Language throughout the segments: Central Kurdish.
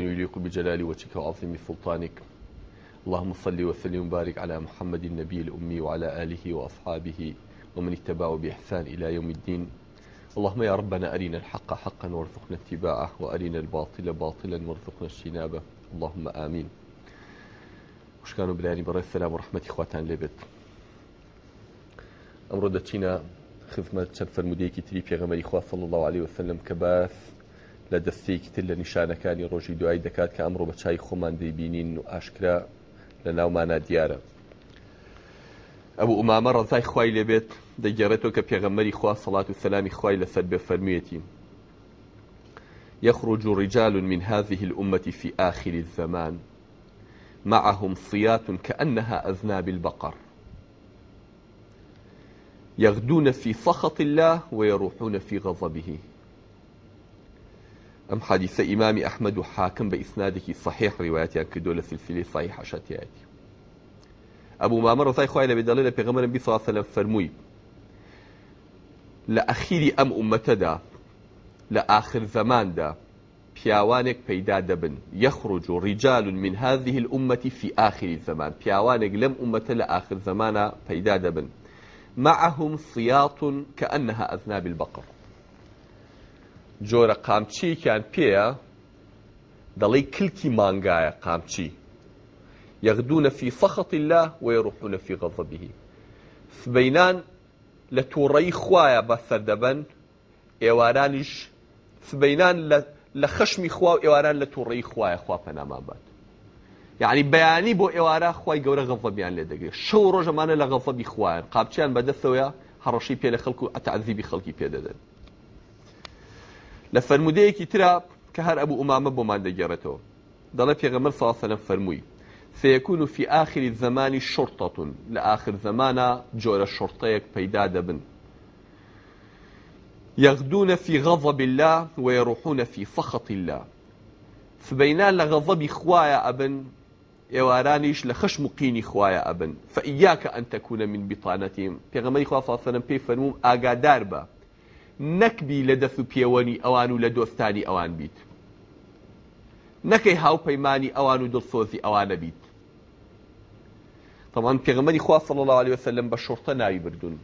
يليق بجلال وجهك وعظيم سلطانك اللهم صل وسلم وبارك على محمد النبي الأمي وعلى آله وأصحابه ومن اتبعه بإحسان إلى يوم الدين اللهم يا ربنا أرنا الحق حقا وارزقنا اتباعه وأرنا الباطل باطلا وارزقنا اجتنابه اللهم آمين وشكانوا بلاني برای السلام ورحمة إخواتان لبت أمرو دتشينا خدمة چند فرموديكي تري پیغمبر إخوات صلى الله عليه وسلم كباث لە دەستەیەکی تر لە نیشانەکانی ڕۆژی دوایی دەکات کە ئەمڕۆ بە چای خۆمان دەیبینین و ئاشکرا لە ابو دیارە ئەو ئومامە ڕزای خی لەبێت دەگەڕێتەوە کە پێغەمەری خوا سەڵات و سلامی خواهی لسد بێ يخرج رجال من هذه الأمة في آخر الزمان معهم صيات كأنها أذناب البقر يغدون في سخط الله ويروحون في غضبه ام حديث امام احمد وحاكم باسناده صحيح ئیسنادێکی صحیح ڕیواتیان سلسلة صحيحه شتياتي ابو مامر رضي الله عنه بدليل لە النبي صلى الله عليه وسلم فرموي لە ام امتدا لاخر زمان دا زەماندا پیاوانێک پەیدا دەبن یەخڕج من هذه الأمة في آخر الزمان پیاوانێک لم أمة لآخر زمان بيدا دبن معهم صياط كأنها أذناب البقر جۆرە قامچیکیان پێیە دەڵی کلکی مانگایە قامچی یەغدونە فی سەخەتی الله وەیڕوحونە فی غەزەبیه سبەینان لە تووڕەی خوایە بە سەردەبەن ئێوارانیش سبەینان لە خەشمی خوا و ئێواران لە تووڕەی خوایە خوا پەنامان بات یعنی بەیانی بۆ ئێوارە خی گەورە غەڵفەبیان لێ دەگرێت شەو ڕۆژەمانە لە غەڵفەبی خوایان قاپچیان بەدەستەوەە هەڕەشی پێ لە خەڵکو ئەتعذیبی خەڵکی پێدەدەن لە ابو ترا کە هەر ئەبوو پیغمبر صلی الله علیه و سلم فرموی سيكون في آخر الزمان شرطة لآخر زمانا جور یک بيداد دبن يغدون في غضب الله ويروحون في فخط الله فبينان لغضب خوايا أبن ئێوارانیش لە خشم خوايا ابن فإياك أن تكون ئەن تەکوونە من بیتانەتیم پێغەمەی خوا فاسەرم پێی فەرموم ئاگادار بە نەکبی لە دەست و پێوەنی ئەوان و لە دۆستانی ئەوان بیت نەکەی هاوپەیمانی ئەوان و دڵسۆزی ئەوانە بیت تەمان پێغمەری خوا صلی الله عليه وسلم بە شورتە ناوی بردون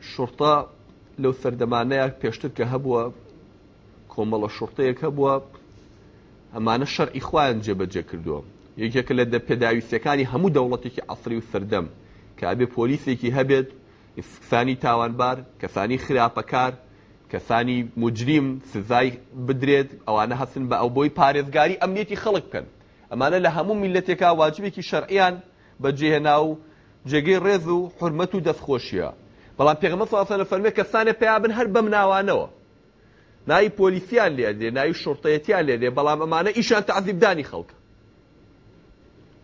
شورتە لەو سەردەمانەیە پێشتر کە هەبووە کۆمەڵە شورتەیەک هەبووە ئەمانە شەر ئیخوایان جێبەجێ کردووە یەکێکە لە دەپێداویستەکانی هەموو دەوڵەتێکی ئەفری و سەردەم کە ئەبێ پۆلیسێکی هەبێت فانی تاوانبار کەسانی خراپەکار کەسانی مجریم سزای بدرێت ئەوانە هەسن بە ئەو بۆی پارێزگاری ئەمنیەتی خەڵک بکەن ئەمانە لە هەموو میلەتێکا واجبێکی شەرعیان بەجێهێنا و جێگەی ڕێز و حرمەت و دەستخۆشیە بەڵام پێغمە ساسەنە فەرمێ کەسانە پیابن هەر بەم ناوانەوە نای پۆلیسیان لێ دێ نای شڕتەتیان لێ دێ بەڵام ئەمانە ئیشان تعزیبدانی خەڵک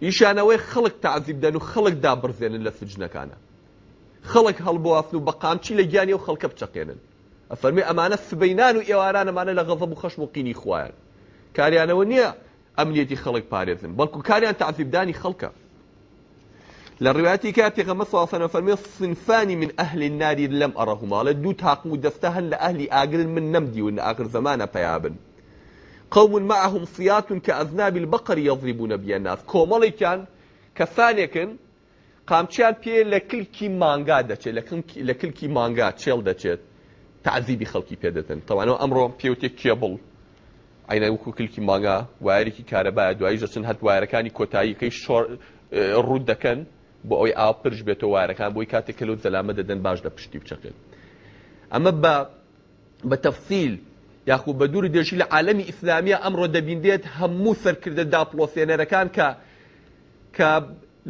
ئیشانەوەی خەڵک تعزیبدەن و خەڵک دابرزێنن لە سجنەکانە خلق هالبوافنو بقام بە قامچی لە گیانی و خەڵکە بچەقێنن ئەفەرمی ئەمانە سبەینان و ئێوارانەمانە لە غەزە و ونيا و قینی خویان کاریانەوە نییە ئەمنیەتی خەڵک پارێزن بەڵکو کاریان تعفیبدانی خەڵکە لە ڕواتی کاتێکە مەساسەنە فەرمی سنفانی من أهل النار لم أرهما لدو تاقم و دەستە هەن من نمدي وإن ئاگر زمانا بيابن قوم معهم صيات كأذناب البقر يضربون بيا الناس كوملكان كفانكن قامچیان پێ لە کلکی مانگا دەچێت لە کلکی مانگا چێڵ دەچێت تعزیبی خەڵکی پێدەتن تەوانەوە ئەمڕۆ پێوتێک کێبڵ ئەینە وەکو کلکی مانگا وایەکی کارەبایە دوایی دەچن هەت وایەکانی کۆتاییەکەی ڕوود دەکەن بۆ ئەوی ئا پرش بێتەوە وارەکان بۆی کاتێک کەلو زەلامە دەدەن باش لە پشتی بچەکەن ئەمە بە بە تەفسیل یاخو بە دووری دێژی لە عالەمی ئیسلامیە ئەمڕۆ دەبیندێت هەموو سەرکردە داپلۆسێنەرەکان کە کە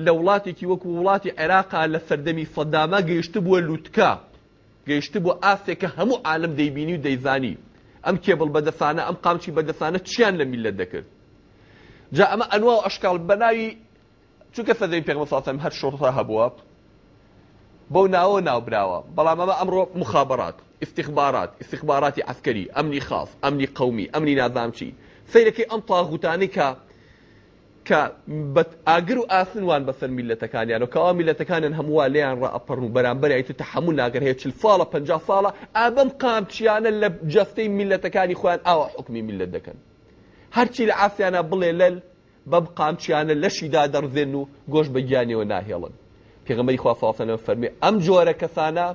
لە وڵاتێکی وەکو وڵاتی عێراقا لە سەردەمی سەداما گەیشت بووە لووتکە گەیشت بۆ ئاسێکە هەموو عالم دەیبینی و دەیزانی ئەم کێبڵ بەدەسانە ئەم قامچی بەدەسانە چیان لە میلە دەکرد جا ئەمە ئەنوا و ئەشکال بەناوی چونکە سەدەی پێمەساسم هەر شۆڕە هەبووە بەو ناوە ناوبراوە بەڵام ئەمە ئەمڕۆ مخابرات استخبارات استخباراتی عسکەری ئەمنی خاص ئەمنی قومی ئەمنی نازامچی سیرەکەی ئەم تاغوتانی کە کە ئاگر و ئاسنوان بەسەر میلەتەکانیانەوە کەوا میلەتەکانن هەمووا لێیان ڕەپەڕن و بەرامبەر ئیت تەحمل ناگەر هەیە چل ساڵە پ ساڵە ئابم قامچیانە لە جەستەی میلەتەکانی خۆیان ئاوا حکمی میلەت دەکەن هەرچی لە ئاسیانە بڵێ لەل بەم قامچیانە لەشیدا دەڕزێن و گۆش بە گیانیەوە ناهێڵن پێغمەی خوافاافەنەوە فەرمێ ئەم جۆرە کەسانە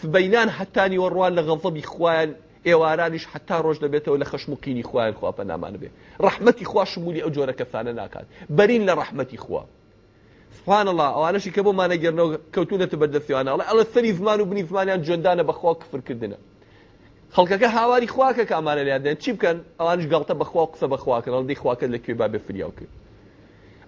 سبەینان هەتانی وەڕوان لە غەڵزەبی خویان ئێوارانیش حتا ڕۆژ دەبێتەوە لە خشموقینی خوایان خواپە نامانە بێ ڕحمەتی خوا شمولی ئەو جۆرە کەسانە ناکات بەرین لە ڕحمەتی خوا سبحانەڵ ئەوانەشی کە بۆ مانە گەرنەوە کەوتونەتە بەردەستیوانەڵە ئەڵە سەری زمان و بنی زمانیان جۆندانە بەخوا کفرکردنە خەڵکەکە هاواری خواکە کامانە لادێن چی بکەن ئەوانش گڵتە بەخوا قسە بەخواکەن ئەڵ دی خواکە لەکوێ با بفریاو کرد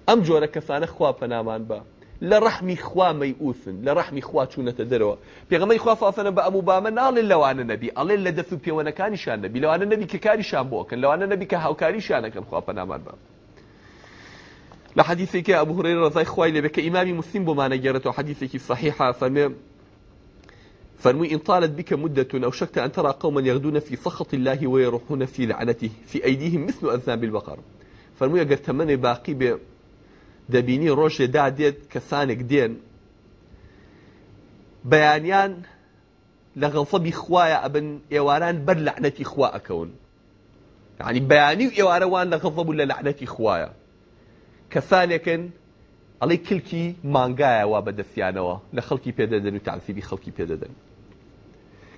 ئەم جۆرە کەسانە خوا پەنامان بە لە ڕەحمی خوا مەیئوسن لە ڕەحمی خوا چوونەتە دەرەوە پێغەمەی خوافافەنە بە ئەموو بامە ناڵێن لەوانە نەبی ئەڵێ لە لو عن النبي نەبی لەوانە لو کە کاریشان بۆکەن لەوانە نەبی کە هاوکاریشانەکەن خواپەنامان بە. لە لحديثك ئەبو هورەیرە ڕزای خوای لێبێ کە إمامي مسلم بما نجرته حديثك الصحيحة فەرمێ فرموا إن طالت بك مدة أو شكت أن ترى قوما يغدون في سخط الله ويروحون في لعنته في أيديهم مثل أذناب البقر فرموا أجر تمني باقي دەبینی ڕۆژێدا دێت کەسانێک دێن بەیانیان لە غەڵفەبی خوایە ئەبن ئێواران بەر لەعنەتی خوا ئەکەون ینی بەیانی و لعنتی لە غەڵفەبوو لە لەعنەتی خوایە کەسانێکن ئەڵی کلکی مانگایە وا بەدەستیانەوە لە خەڵکی پێدەدەن و تعسیبی خەڵکی پێدەدەن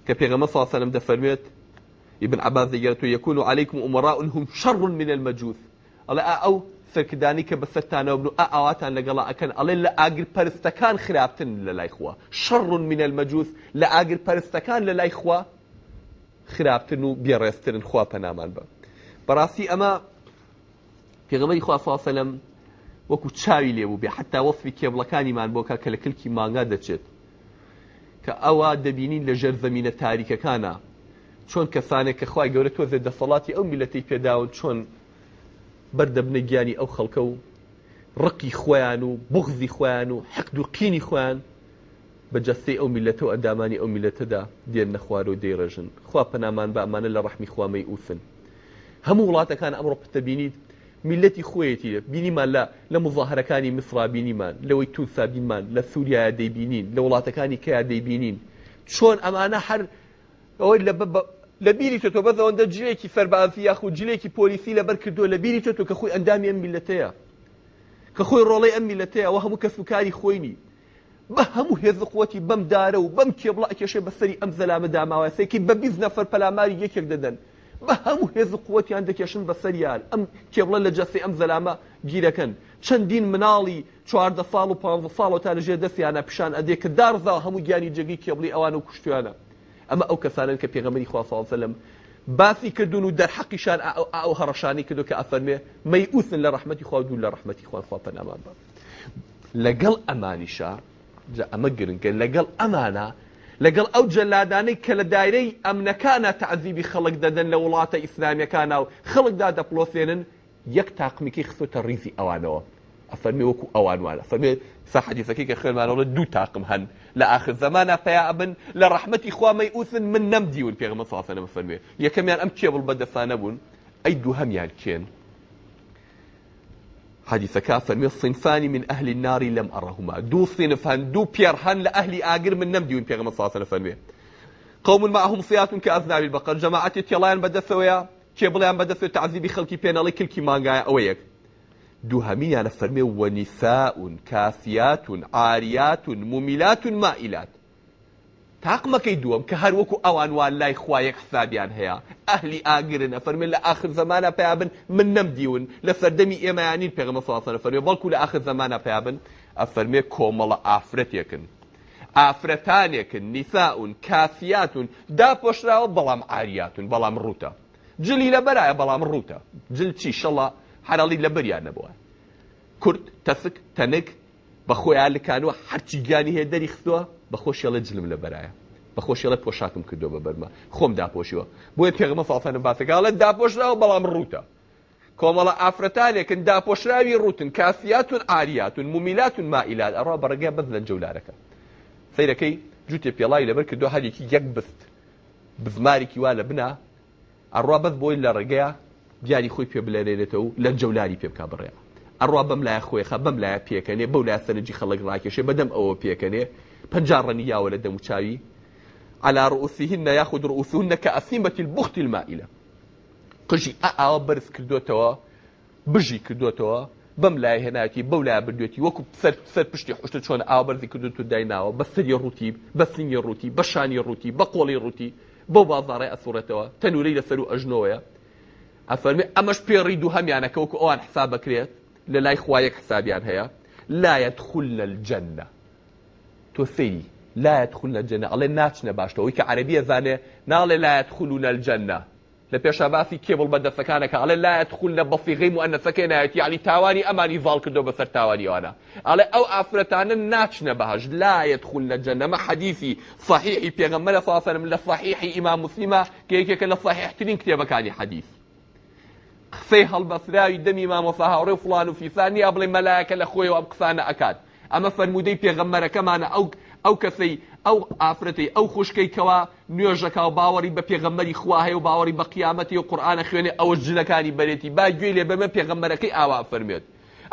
کە پێغەمە ساسەلم دەفەرمێت ابن عباس دەگەێت و یەکون و عیکم عمەراون هم شەڕون منە مەجووس ئەڵێ ئەو سەرکردانی کە بە سەرتانەوە بن و ئاواتان لەگەڵا ئەەکەن ئەڵێ لە ئاگر پەرستەکان خراپتن لە لای خوا شەڕون منە مەجووس لە ئاگر پەرستەکان لە لای خوا خراپتن و بێڕێستترن خوا پەنامان بە بەڕاستی ئەمە پێغەمەی خوا ساسەلم وەکو چاوی لێبوو بێ حتا وەفی کێبڵەکانیمان بۆکە کە لە کلکی مانگا دەچێت کە ئەوە دەبینین لە ژەر زەمینە تاریکەکانە چۆن کەسانێک کە خخوای گەورە تۆزێ دەسەڵاتی ئەو میلەتی پێداون چۆن بەردەبنە گیانی ئەو خەڵکە و ڕقی خۆیان و بغزی خۆیان و حەقد و قینی خۆیان بە جەستی ئەو میلەتە و ئەندامانی ئەو میلەتەدا دێن نەخوار و دەیڕێژن خوا پەنامان بە ئەمانە لە ڕەحمی خوامەی ئووسن هەموو وڵاتەکان ئەمڕۆ پتەبینیت میلەتی خۆیەتی بینیمان لە لە مظاهرەکانی مسرابینیمان لەوەی تووسابینمان لە سووریا دەیبینین لە وڵاتەکانی کیا دەیبینین چۆن ئەمانە هەر ئەوەی لە لە بیری تۆ تۆ بەەوەندە جلێکی فەربافی یاخ و جلێکی پۆلیسی لەبەر کردو لە بیری تۆ تۆ کە خۆی ئەندامی ئەم میلەتەیە کە خۆی ڕۆڵی ئەم میلەتەیە و هەموو کەسوکاری خۆینی بە هەموو هێزقوەتی بەم دارە و بەم کێبڵ ئەکێشێ بەسەری ئەم زەلامە داماوەسێکی بە بیز نەفەر پەلاماری یەکێک دەدەن بە هەموو هێز قوتیان دەکێشن بە سەریان ئەم کێبڵە لە جەسی ئەم زەلامە گیرەکەن چەندین مناڵی چواردە ساڵ و پ ساڵ تا لەژێ دەستیانە پیشان ئەدێ کە دارزا هەموو گیانی جگی کێبڵی ئەوان و کوشتیانە ئەمە ئەو کەسانن کە پێغەمەری خواسەلم باسی کردوون و دەرحەقیشان ئەو هەڕەشانی کردو کە ئەفەرمێ مەی ئووسن لە ڕحمەتی خوا دوو لە ڕحمەتی خوافا پەنامان بە لەگەڵ ئەمانیشا ئەمە گرنگکە لەگەڵ ئەمانە لەگەڵ ئەو جەلادانەی کە لە دایرەی ئەمنەکانە تعزیبی خەڵک دەدەن لە وڵاتە ئیسلامیەکانە و خەڵکدا دەپلۆسێنن یەک تاقمیکی خسوتە ریزی ئەوانەوە اوان ئەفەرمی وەکو ئەوانوانە فەرمێ سەحەدیسەکەی کە خێمانەوە دو تاقم هن لە آخر زمانە پەیابن لە ڕحمەتی خوامەی ئووسن من نەمدیون پێغمە ساسەنە فەرمێ یەکەمیان ئەم کێبڵ بەدەسانە دو ئەی دوو هەمیان کێن حديثك فرمي صنفان من أهل النار لم أرهما دو صنفان دو بيرهان لأهل اجر من نمدي ون بيغم صلى الله عليه قوم معهم صيات كأذناب البقر جماعة تيلاين بدثويا كيبليان بدثويا تعذيب خلقي بين الله كل كي مانقايا أويك دووهەمینیانە فەرمێ وەنیساون کافیاتون ئاریاتون مومیلاتون مائیلات تاقمەکەی دووەم کە هەروەکو ئەوانوان لای خوایەک حسابیان هەیە ئەهلی ئاگرنە فەرمێن لە آخر زمانە پیابن من نەمدیون لە سەردەمی ئێمەیانین پێغمە ساسەرە فەرمێ بەڵکو لە آخر زمانە پیابن ئەفەرمێ کۆمەڵە ئافرەتێکن ئافرەتانێکن نیساون کافیاتون داپۆشراوە بەڵام ئاریاتون بەڵام ڕوتە جلی لە بەرایە بەڵام ڕوتە جل چی شەڵە حەراڵی لە بەریان نەبووە کورد تەسک تەنک بە خۆیان لکانوە هەرچی گیانی هەیە دەری خستووە بە خۆشیێڵە جلم لە بەرایە بە خۆشیێڵە پۆشاکم کردو بە بەرمە خۆم داپۆشیوە بۆیە پێغمە فافەنە باسەکەڵە داپۆشراوە بەڵام ڕوتە کۆمەڵە ئافرەتانێکن داپۆشراوی ڕوتن کافیاتون ئاریاتون مومیلاتون مائیلات ئەڕا بەڕگە بەز لە جەولارەکە سیرەکەی جوتێ پێڵای لەبەر کردو هەرێکی یەک بست بزمارێکی وا لە بنا ئەڕوا بەس بۆی لە ڕێگەیە دیاری خۆی پێ بلێرێتەوە و لە جەولاری پێ بکە بڕێ ئەڕوا بەم لای خۆیخە بەم لایە پێکەنێ بەو لا سەرنجی خەڵک ڕاکێشێ بەدەم ئەوە پێکەنێ پەنجڕنی یاوە لە دەم و چاوی على رؤوسهن ياخذ رؤوسهن كأثيمة البخت المائلة قژی ئاوە بەرز کردوتەوە بژی کردوتەوە بەم لای هێناکی بەو لای بردوێتی وەکو سەر پشتی حشتە چۆن ئاو بەرزی کردو تو دایناوە بە سری ڕووتی بە سنگی ڕووتی بە شانی ڕووتی بە قۆڵی ڕووتی بەو بازارڕای ئەسوورەتەوە تەنورەی لەسەر و ئەژنەوەە ئەفەرمی ئەمەش پێڕی دوو هەمیانەکە وەکو ئەوان حساب بکرێت لە لای خوایەک حسابیان هەیە لا يدخل الجنة توثي لا يدخل الجنة الله ناتش نباشته ويك عربية ذانة نال لا يدخلون الجنة لبيش باسي كيبل بدا سكانك الله لا يدخلن بصيغي مؤنثة كنايتي يعني تاواني أماني ظال كدو بسر تاواني وانا الله أو أفرتانا ناتش نبهج لا يدخلن الجنة ما حديثي صحيحي بيغمنا صلى الله عليه وسلم لصحيحي إمام مسلمة كيكيك لصحيح تنين كتابك عن حديث قسەی هەڵبەسراوی دەمی مامۆسا هاوڕێ فڵان و فیسانی ئا بڵێ مەلایەکە لە خۆیەوە ئەم قسانە ئەکات ئەمە فەرمودەی پێغەممەرەکەمانە ئەو ئەو کەسەی ئەو ئافرەتی ئەو خوشکەیکەوە نوێژەکە و باوەری بە پێغەمەری خواهەیە و باوەری بە قیامەتی و قورآانە خوێنێ ئەوە جلەکانی بەرێتی با گوێ لێ بەمە پێغەمبەرەکەی ئاوا فەرمێت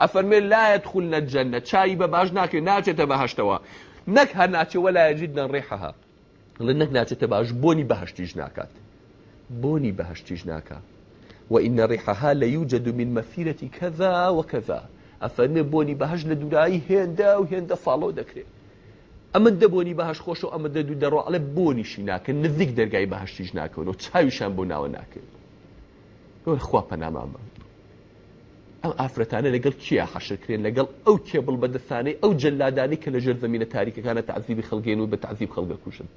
ئەفەرمێ لایەت خول لە جەنە چاوی بە باش ناکەێت ناچێتە بەهشتەوە نەک هەر ناچێەوە لایەجید نەن ڕێحەها لە نەک ناچێتە باش بۆنی بەهشتیش ناکات بۆنی بەهشتیش ناکات وإن ريحها ليوجد من مثيرة كذا وكذا ئەفەرمێ بۆنی بەهش لە دوایی هێندا و هێندە فاڵۆ دەکرێت ئەمە دەبوونی بەهش خۆش و ئەمە دەدو دەڕۆڵێ بۆنیشی ناکەن نزیک دەرگای بەهشتیش ناکەون و چاویشان بۆ ناوە ناکرێت خوا پەنامامە ئەم ئافرەتانە لەگەڵ کییا حەشرکرێن لەگەڵ ئەو کێبڵ بەدەستانەی ئەو جەلادانی کە لە ژێر زمینە تاریکەکانە تعزیبی خەڵگەین و بە تعزیب خەڵگە کوشن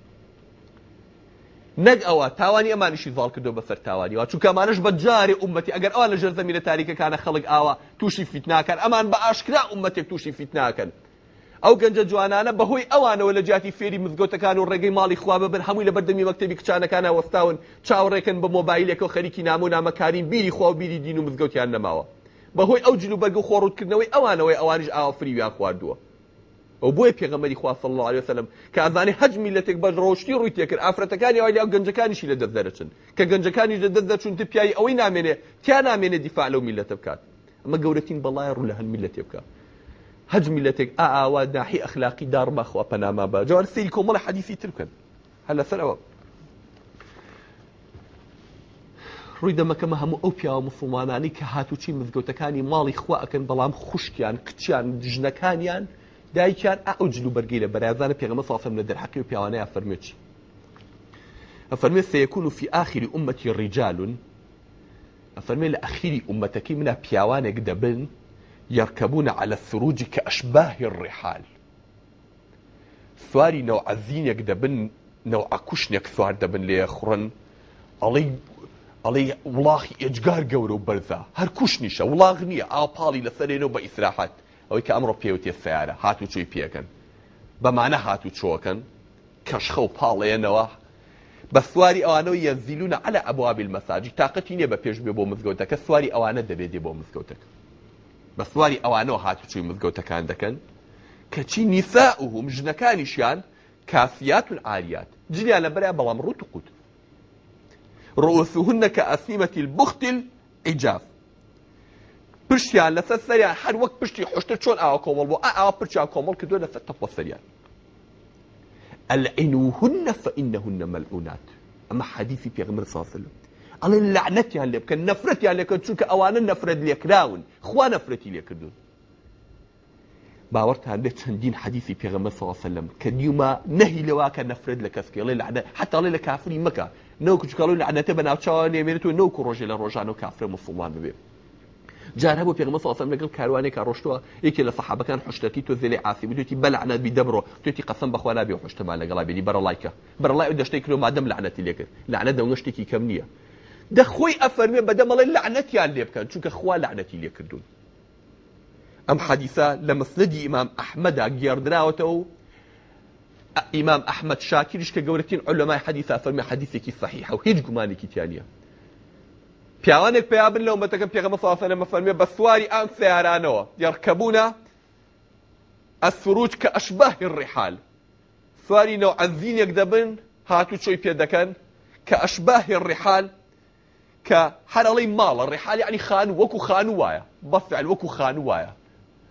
نەک ئەوە تاوانی ئەمانیشی ڤڵ کردو بە فەرتاوانیەوە چونکەمانش بە جاری عومەتی ئەگەر ئەوە لە ژەر زەمینە تاریکەکانە خەڵک ئاوا تووشی فیتناکەن ئەمان بە ئاشکرا عومەتێک تووشی فیتناکەن ئەو گەنجە جوانانە بەهۆی ئەوانەوە لە جیاتی فێری مزگەوتەکان و ڕێگەی ماڵی خوا ببن هەمووی لە بەردەمی مەکتتەبی کچانەکانە وەستاون چاوڕێکن بە مۆبایلێکەوە خەریکی نام و نامەکارین بیری خوا و بیری دین و مزگەوتیان نەماوە بەهۆی ئەو جلوبەرگ و خۆڕوتکردنەوەی ئەوانەوەی ئەوانش ئاوافری ویان خواردووە ئەو بۆیە پێغەمەری خواصل الله عليه وسلم کە ئازانانی حج میلەتێک بەش ڕۆشتی ڕووی تێکرد ئافرەتەکانی ئەوی ئەو گەنجەکانیشی لە دەست دەرەچن کە گەنجەکانی لە دەست دەچون تپیایی ئەوەی نامێنێ تیا نامێنێ دیفاع لەو میلەتە بکات ئەمە گەورەتین بەڵای ڕوو لە هەن میلەتێ بکات هەج میلەتێک ئاوا داحی ئەخلاقی دارماخوا پەناما بە جوار سری کۆمەڵە حەدیسی ترکن هەل لەسەرەوە ڕووی دەمەکەمە هەموو ئەو پیاوە مسلمانانی کە هاتوچی مزگەوتەکانی ماڵی خوا ئەکەن بەڵام خوشکیان کچیان ژنەکانیان دایکیان ئەوجل و بەرگی لە بەرازانە پێغمە ساسم لە دەرحەقی و پیاوانەیە فەرمێکی ئەفەرمێ سەیەکون و فی ئاخری ئومەتی ڕیجالون ئەفەرمێ لە ئەخیری ئومەتەکەی منە پیاوانێک دەبن یارکەبوونە على سروجی کە ئەشباهی ڕێحال سواری نەو عەزینێک دەبن نەو ئاکوشنێک سوار دەبن لێ خوڕن ئەڵی ئەڵێ وڵاخی ئێجگار گەورە و بەرزە هەر کوشنیشە وڵاغ نییە ئاپاڵی لەسەرێنەوە بە ئیسراحات ئەوەی کە ئەمڕۆ پێوتێت فیارە هاتو چوی پێکەن بەمانە هاتو چۆکەن کەشخە و پاڵێنەوە بە سواری ئەوانەوە یەنزیلونە ئەلە ئەبوابیل مەساجی تااقەتی نیە بە پێشبێ بۆ مزگەوتەکە سواری ئەوانە دەبێت بۆ مزگەوتەکە بە سواری ئەوانەوە هاتو چوی مزگەوتەکان دەکەن کەچی نیسا وهم ژنەکانیشیان کاسیاتون ئاریات جلیان لە بەریا بەڵام ڕوت قوت ڕۆسوهنە کە ئەسیمەتی البختل عجاف هر وقت پرسی حشت چون آقا کامل پرسیان آقا سەریان هەر وەک پشتی حشتر چۆن ئاوا کۆمەڵ بۆ ئاوا پرچیان کۆمەڵ کردووە لەسەر تەخوە سەریان ئەلعینوهن فەئینەهن مەلعونات لعنتی حەدیثی پێغمبەر ساسل ئەڵێ لعنەتیان لێ بکەن نەفرەتیان لێ بکەن چونکە ئەوانە نەفرەت لێکراون خوا نەفرەتی لێکردون باوەڕتان لێ چەندین حەدیثی پێغمبەر ساسلم کە نیومە نەهی لەواکە نەفرەت نهی لواک نفرت لکس کی الله لعنت حتی الله لکافری لعنەتە نوکش کالون لعنت نەو میتونه نوک ڕۆژان و کافر مسلمان بیه. جاره بو پیغمبر صلی الله علیه و آله کاروانی جار هەبوو پێغمە ساسم لەگەڵ کاروانێکە ڕۆشتووە یەکێ لە سەحابەکان حشتەتی تۆ زێلێ عاسی بوتی بەلعنە بیدەبڕۆ بر قەسم بەخوالا بێ حشتمان لەگەڵا بینی بەرەڵایکە بەرەڵای دەشتی کرۆ مادەم لعنەتی لێکرد لعنە دەونشتێکی کەم نییە دەخۆی ئەفەرمێ بەدەمەڵێ لعنەتیان لێ بکەن چونکە خوا لعنەتی لێکردون ئەم حەدیثە لە مەسنەدی ئیمام ئەحمەدا گێردراوەتەوە ئیمام ئەحمد شاکریش کە گەورەترین علەمای حەدیثە فەرمی کی صحیحه و هیچ کی تیانە پیاوانێک پیابن لەو مەتەکەم پێغەمە ساسەلە مەفەرمێ بە سواری ئەم سیارانەوە یەڕکەبوونە ئەسروج کە ئەشباه ڕیحال سواری نەوە ئەنزینێک دەبن هاتوو چۆی پێ دەکەن کە ئەشباه ڕیحال کە هەرەڵی ماڵە ڕێحالی ینی خان وەکو خان وایە بەفعل وەکو خان وایە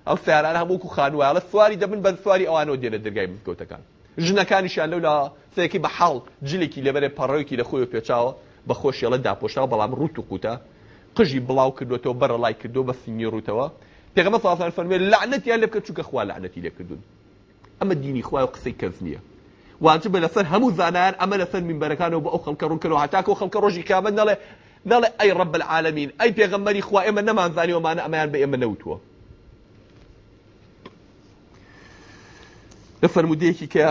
ئەو سیاران هەم وەکو خان وایە لە سواری دەبن بە سواری ئەوانەوە دێنە دەرگای مزگەوتەکان ژنەکانیشیان لەو لە سەیەکی بە حاڵ جلێکی لەبەرێ پەڕەوێکی لە خۆی پێچاوە بە خۆشیێڵە داپۆشا بەڵام ڕوت و قوتە قژی بڵاو کردوەوە بەرە لای کردو بە سنی ڕوتەوە پێغمە فافان فەرمێ لعنەتیان لە بکە چووکە خوا لعنەتی لەکردون ئەمە دینی خوای و قسەی کەس نییە واجب لەسەر هەموو زانان ئەمە لەسەر من بەرەکانەوە بە ئەو خەڵکە ڕوونکەەوە هەتاکە خەڵکە ڕۆژی کامە نەڵێ نەڵێ ئەی ڕب العالمین ئەی پێغەمبەری خوا ئێمە نەمانزانیوەمانە ئەمەیان بە ئێمە نەوتووە لە فرمودەیەکی کە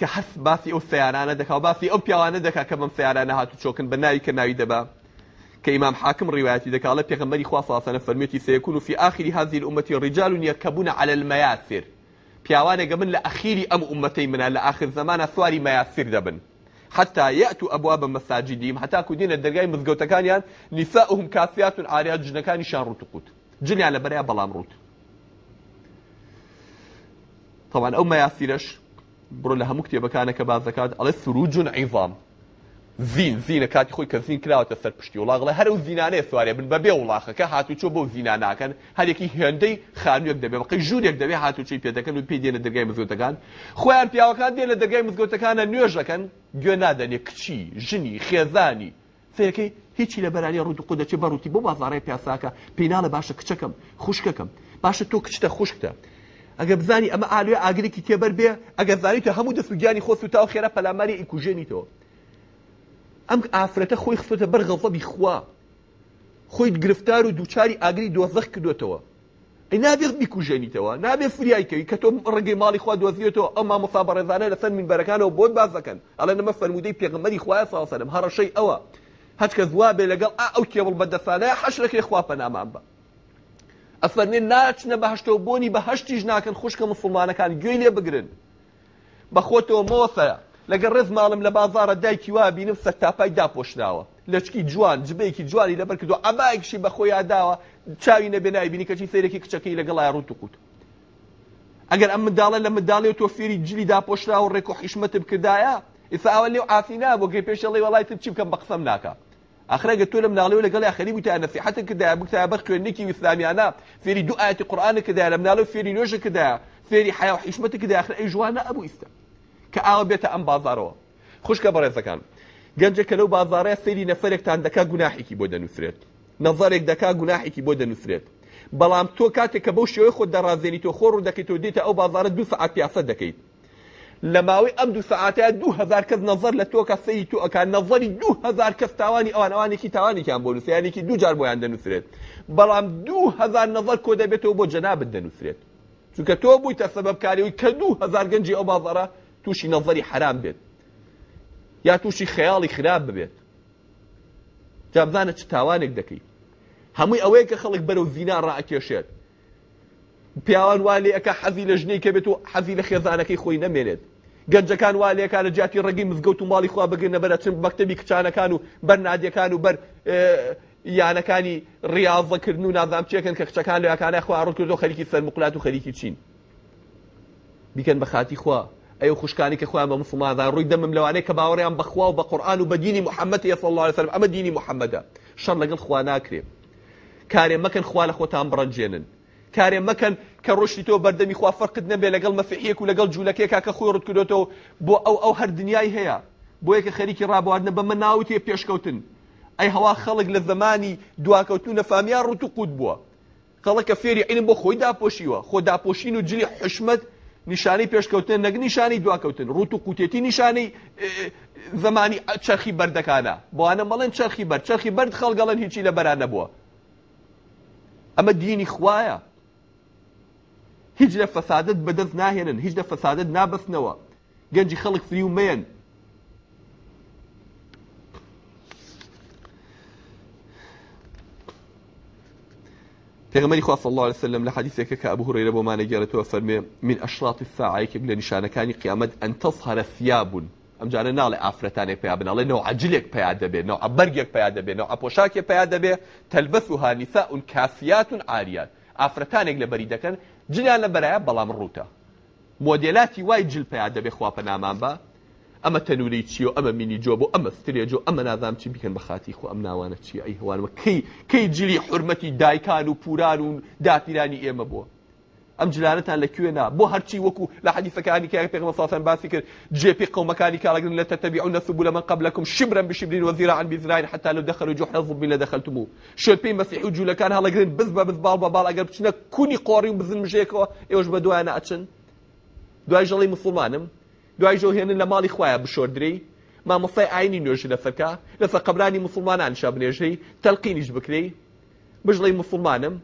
کە حەس باسی ئەو سیارانە دەکا و باسی ئەو پیاوانە دەکا کە بەم سیارانە هاتو چۆکن بە ناوی کە ناوی دەبا کە ئیمام حاکم ڕیواەتی دەکا لە پێغمبەری خواسەنە فەرمیێتی سەیەکون و فی آخری هازیر ئومەتی ڕجال و یەکەبوون على المەیاسر پیاوانێکگە من لە ئەخیری ئەم ئومەتەی منە لە آخر زمانە سواری مەیاسر دەبن حتى يأتوا أبواب مساجدهم حتى كودين الدرجاي مزقوتكان يعني نساؤهم كافيات عاريات جنكان شان روتقوت جني على بريا بلام روت طبعا أو ما ياسيرش بڕۆ لە هەموو کتێبەکانە کە باز دەکات ئەڵێ سروجون عیظام زین زینە کاتی خۆی کە زین کراوەتە سەر پشتی وڵاغڵە هەرو زینانەیە سوارێ بن بەبێ وڵاخەکە هاتوچۆ بۆ زیناناکەن هەرێکی هێندەی خانوویەک دەبێ بەقی ژوورێک دەبێ هاتوچی پێدەکەن و پێ دێنە دەرگای مزگەوتەکان خۆیان پیاوەکان دێنە دەرگای مزگەوتەکانە نوێژەکەن گوێ نادەنێ کچی ژنی خێزانی سەرەکەی هیچی لە بەرانی ڕوود قو دەچێ بەڕوتی بۆ بازارڕای پیاساکە پێناڵە باشە کچەکەم خوشکەکەم باشە تۆ کچتە خوشکتە ئەگە بزانی ئەمە ئالوێ ئاگرێکی تێبەر بێ ئەگە زانانی تە هەموو دەسوگیانی خۆست و تاو خێرا پەلاماری ئیکوژێنیتەوە ئەم ئافرەتە خۆی خستۆتە بەرغەڵەبی خوا خۆی گرفتار و دووچاری ئاگری دۆزەخ کردوێتەوە ئەی نابێت بیکوژێنیتەوە نابێ فریایکەوی کە تۆ ڕێگەی ماڵی خوا دۆزیێتەوە ئەما مسابڕێزانە لە سەر منبەرەکانەوە بۆت بازەکەن ئەڵە نەمە فەرمودەی پێغمەری خوایە ساوسەرم هەڕەشەی ئەوە هەچکە زوا بێ لەگەڵ ئەو کێوڵ بەدەسانەیە حەشرەکەی خوا پەنامان بە ئەفەرمێن ناچنە بەهشتەوە بۆنی بە هەشتیش ناکەن خوشکە مسلمانەکان گوێی لێ بگرن بەخۆتەوە مۆفەیە لەگەر ڕز ماڵم لە بازارە دایکی وا بینم سەرتاپای داپۆشناوە لەچکی جوان جبەیەکی جوانی لەبەر کردو ئەبایکشی بەخۆی داوە چاوی نەبێ نایبینی کەچی سیرێکی کچەکەی لەگەڵای ڕوت و قوت ئەگەر ئەم منداڵە لە منداڵی تۆ فێری جلی داپۆشرا و ڕێک و حیشمەتب کردایە ئیسا ئەوە لێو ئافینا بۆ گەی پێشەڵی وڵایت چی بکەم بە قسەم ناکە اخره قلت لهم نالو لقال يا خليل بتاع نصيحتك كده مكتبك كونك اسلامي انا فيري دعاء قران كده لم نالو فيري نوش كده فيري حياه وحشمتك كده اخر اي جوانا ابو استا كعربيه ام بازارو خوش كبر كان گەنجەکە لەو بازارەیە سەیری نەفرێکتان دەکا گوناحێکی بۆ دەنووسرێت نەظرێک دەکا گوناحێکی بۆ دەنووسرێت بەڵام تۆ کاتێک کە بەو شێوەی خۆت دەڕازێنی تۆ خۆڕ دەکەیت تۆ دێتە ئەو بازارە دو سعات پیاسە دەکەیت لە ماوەی ئەم دوو سعاتە دوهزار کەس نظر لە تۆ کەسەی تو ئەکان نظری دوهزار کەس تاوانی ئەوان ئەوانێکی تاوانێکیان بۆ نووسیانێکی دووجار بۆیان دەنووسرێت بەڵام دوهزار نظر کۆ دەبێتەوە بۆ جەنابت دەنووسرێت چونکە تۆ بوویتە سەبەبکاریەوەی کە دوهزار گەنجی ئەو بازارە تووشی نظری حرام بێت یا تووشی خەیاڵی خراپ ببێت جابزانە چ تاوانێک دەکەیت هەمووی ئەوەیە کە خەڵک بەرەو زینا ڕائکێشێت پیاوان والێ ئەەکە حەزی لە ژنەی کە بێت و حەزی لە خێزانەکەی خۆی نەمێنێت گەنجەکان وا لێکان لە جیاتی ڕێگەی مزگەوت و ماڵی خوا بگرنە بەرە چن بەکتتەبی کچانەکان و بەرنادیەکان و بەر اه، یانەکانی ڕاضەکردن و نازامچیەکەن کە کچەکان لەکانە خوا ڕوت کردو خەریکی سەرمقلات و خەریکی چین بیکەن بە خاتی خوا ئەو خوشکانی کە خۆیان بە مسلماندا ڕووی دەمم لەوانەیە کە باوەڕیان بەخوا و بە قورآن و بە دینی محەممەد یە الله عليه وسلم ئەمە دینی محەممەدە شەڕ لەگەڵ خوا ناکرێ کارێ مەکەن خوا لە خۆتان بڕەنجێنن کارێ مەکەن کە ڕۆشتی تۆ بەردەمی خوا فەرقت نەبێ لەگەڵ مەفیحەک و لەگەڵ جوولەکەیکا کە خۆی ڕتکردێتەوە بۆ ئەو ئەو هەر دنیای هەیە بۆ یەکە خەریکی ڕابواردنە بە منناوتێ پێشکەوتن ئەی هەوا خەڵک لە زمانی دواکەوتو نەفامیان ڕوت و قوت بووە خەڵەکە فێری عینم بۆ خۆی داپۆشیوە خۆ داپۆشین و جلی حشمت نیشانەی پێشکەوتن نەگ نیشانی دواکەوتن ڕوت و قوتێتی نیشانەی زمانی چرخی بەردەکانە بۆوانە مەڵێن چرخی بەر چرخی بەرد خەڵگەڵەن هیچی لە بەران نەبووە ئەمە دینی خوایە هیچ لە فەسادت بەدەست ناهێنن هیچ لە فەسادت نابستنەوە گەنجی خەڵک فری و مەیەن پێغمەری خواص الله عليه وسلم لە حدیثێکە کە ئەبو هورەیرە بۆ مانە گەرەتەوە فەرمێ من ئەشراط الساعەیەکی لە نیشانەکانی قیامەت ئەن تەظهر ثياب ئەمجارە ناڵێ ئافرەتانێک پیا بنەڵێ نەوە عجلێک پیا دەبێت نەوە ئەبەرگێک پیا دەبێت نەوە ئەپۆشاکێ پیا دەبێت تەلبەس و هانیسا اون کافیات و عاریات ئافرەتانێک لە بەری دەکەن جلیان لە بەرایە بەڵام ڕوتە مۆدیلاتی وای جلپیا دەبێ خواپە نامان بە ئەمە تەنوری چی و ئەمە مینی جۆ بۆ ئەمە سترێج و ئەمە نادام چی بکەن بە خاتی خۆ ئەم ناوانە چی ئەی هەوانەوە کەی کەی جلی حرمەتی دایکان و پوران و داتیرانی ئێمە بووە ئەم جلالتان لەکوێنا بۆ هەرچی وەکو لە حەدیثەکانی کاری پێغمە ساسان باسی قوم جێپی قومەکانی کارەگرن لە تەتەبیعون نسبو من قبلكم شبرا بشبر وذراعا بذراع حتى لو دخلوا جحر الظلم لدخلتموه شو مەسیح و جوولەکان هەڵەگرن بز بە بزباڵ بە باڵ ئەگەر بچنە کونی قۆڕی و بزن مژێکەوە ئێوەش بە دوایانە ئەچن دوای ژەڵی مسلمانم دوای ژۆهێنن لە ماڵی خۆیان بشۆردری مامۆسای ئاینی نوێژی لەسەرکە لەسە قبرانی مسلمانان شابنێژەی تەلقینیش بکری بژڵی مسلمانم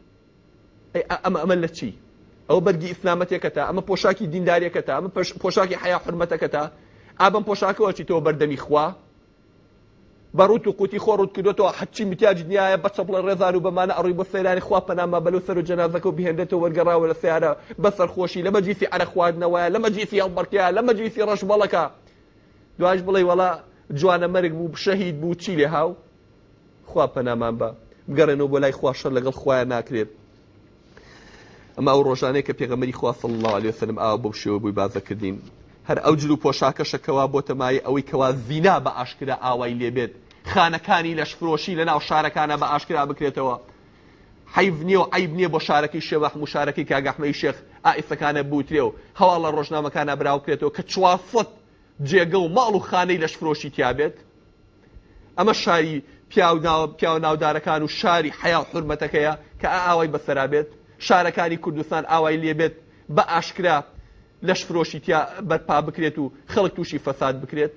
ئەمە ئەمە لە چی؟ ئەو بەرگی ئسلامەتێکەکەتە ئەمە پۆشاکی دینداریەکەتە ئەمە پۆشاکی حیا حرمەتەکەتە ئابم پۆشاکەوەچی تۆ بەردەمی خوا بەڕوت و قوتی خۆڕوت کردوەوە حچی متیاج نیایە بە چەپڵە ڕێزان و بەمانە ئەڕووی بە سەیرانی خوا پەنامە بەلو سەر و جەنازەکە و بهێندێتەوە وەرگەڕاوە لە سیارە بەسەرخۆشی لە مەجیسی ئەرە خواردنەوەە لە مەجیسی ئەڵبەرکەیە لە مەجیسی ڕەش بەڵەکە دوایش بڵێ وەڵا جوانە مەرگ بوو شەهید بوو چی لێ هاو خوا پەنامان بە بگەڕێنەوە بۆ لای خواشە لەگەڵ خۆیان ناکرێت ئەما ئەو ڕۆژانەیە کە پێغەمەری خواصل الله عليه وسلم ئاوا بەو شێوە بووی بازەکردین هەر ئەو جل و پۆشاکەشەکەوا بۆ تەمای ئەوەی کەوا زینا بە ئاشکرا ئاوای لێبێت خانەکانی لەشفرۆشی لە ناو شارەکانە بە ئاشکرا بکرێتەوە حیف نییە و عیب نییە بۆ شارەکەی شێوەخ و شارەکەی کاگەحمەی شێخ ئائیسەکانە بوترێ و هەواڵ لە ڕۆژنامەکانە براوکرێتەوە کە چوافت جێگە و ماڵ و خانەی لەشفرۆشی تیابێت ئەمە شاری پیاو ناودارەکان و شاری حیا حرمەتەکەیە کە ئاوای بەسەرابێت شارەکانی کوردستان ئاوای لێبێت بە ئاشکرا لەش فرۆشی تیا بەرپا بکرێت و خەڵک تووشی فەساد بکرێت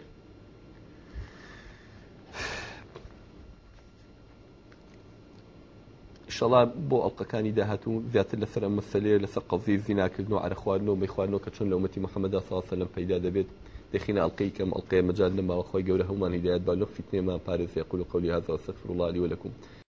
شڵا بۆ ئەڵلقەکانی داهاتوو زیاتر لەسەر مەسلێ لەسەر قەزی زیناکردن و عرە خواردنەوە بەیخواردنەوە کە چۆن لە ومەتی محەممەدا ساسە لەم پیدا دەبێت دخينا القيك ام القي مجال لما اخوي قوله هما هدايات بالوقت في اثنين ما بارز يقول قولي هذا واستغفر الله لي ولكم